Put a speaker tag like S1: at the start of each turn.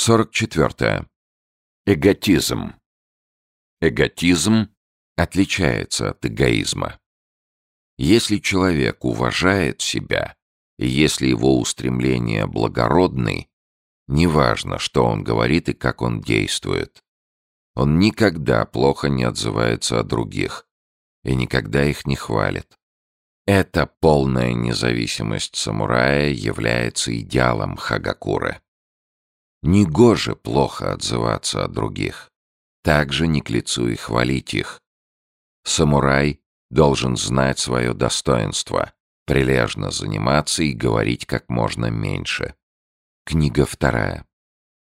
S1: 44. Эготизм. Эготизм отличается от эгоизма. Если человек уважает себя, и если его устремления благородны, неважно, что он говорит и как он действует. Он никогда плохо не отзывается о других и никогда их не хвалит. Эта полная независимость самурая является идеалом Хагакуры. Негоже плохо отзываться о других. Также не к лицу и хвалить их. Самурай должен знать свое достоинство, прилежно заниматься и говорить как можно меньше. Книга вторая.